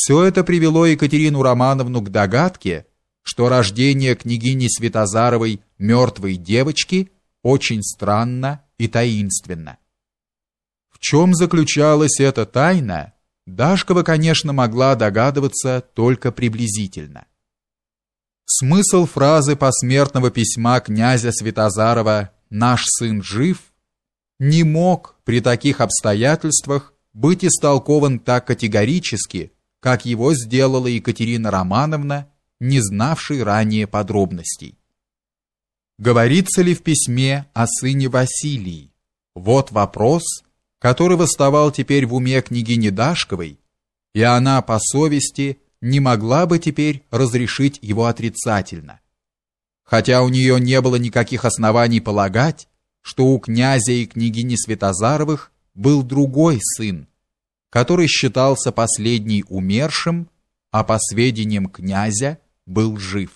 Все это привело Екатерину Романовну к догадке, что рождение княгини Святозаровой мертвой девочки очень странно и таинственно. В чем заключалась эта тайна, Дашкова, конечно, могла догадываться только приблизительно. Смысл фразы посмертного письма князя Святозарова «Наш сын жив» не мог при таких обстоятельствах быть истолкован так категорически, как его сделала Екатерина Романовна, не знавшей ранее подробностей. Говорится ли в письме о сыне Василии? Вот вопрос, который восставал теперь в уме княгини Дашковой, и она по совести не могла бы теперь разрешить его отрицательно. Хотя у нее не было никаких оснований полагать, что у князя и княгини Святозаровых был другой сын, который считался последний умершим, а по сведениям князя был жив.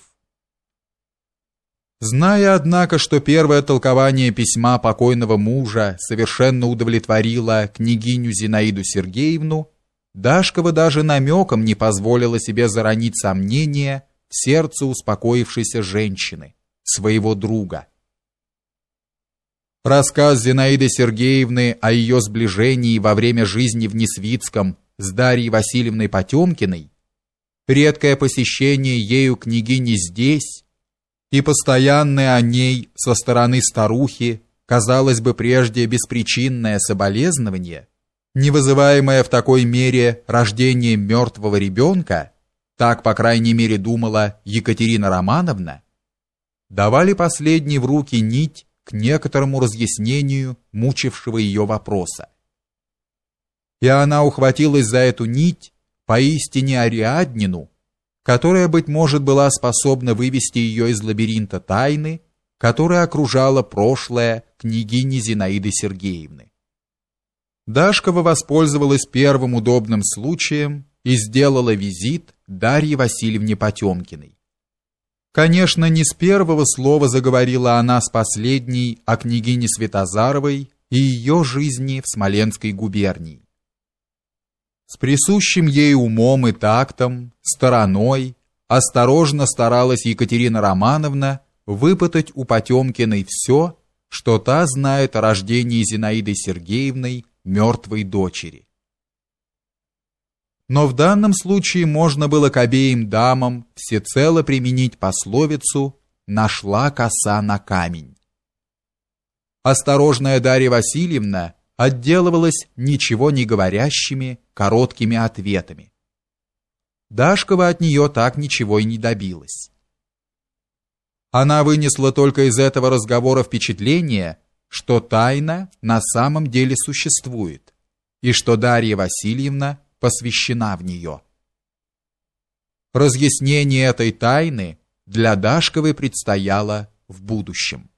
Зная, однако, что первое толкование письма покойного мужа совершенно удовлетворило княгиню Зинаиду Сергеевну, Дашкова даже намеком не позволила себе заронить сомнения в сердце успокоившейся женщины, своего друга. Рассказ Зинаиды Сергеевны о ее сближении во время жизни в Несвицком с Дарьей Васильевной Потемкиной, редкое посещение ею княгини здесь и постоянное о ней со стороны старухи, казалось бы, прежде беспричинное соболезнование, не вызываемое в такой мере рождением мертвого ребенка, так, по крайней мере, думала Екатерина Романовна, давали последней в руки нить к некоторому разъяснению мучившего ее вопроса. И она ухватилась за эту нить поистине Ариаднину, которая, быть может, была способна вывести ее из лабиринта тайны, которая окружала прошлое княгини Зинаиды Сергеевны. Дашкова воспользовалась первым удобным случаем и сделала визит Дарье Васильевне Потемкиной. Конечно, не с первого слова заговорила она с последней о княгине Святозаровой и ее жизни в Смоленской губернии. С присущим ей умом и тактом, стороной, осторожно старалась Екатерина Романовна выпытать у Потемкиной все, что та знает о рождении Зинаиды Сергеевной мертвой дочери. Но в данном случае можно было к обеим дамам всецело применить пословицу «нашла коса на камень». Осторожная Дарья Васильевна отделывалась ничего не говорящими короткими ответами. Дашкова от нее так ничего и не добилась. Она вынесла только из этого разговора впечатление, что тайна на самом деле существует, и что Дарья Васильевна посвящена в нее. Разъяснение этой тайны для Дашковой предстояло в будущем.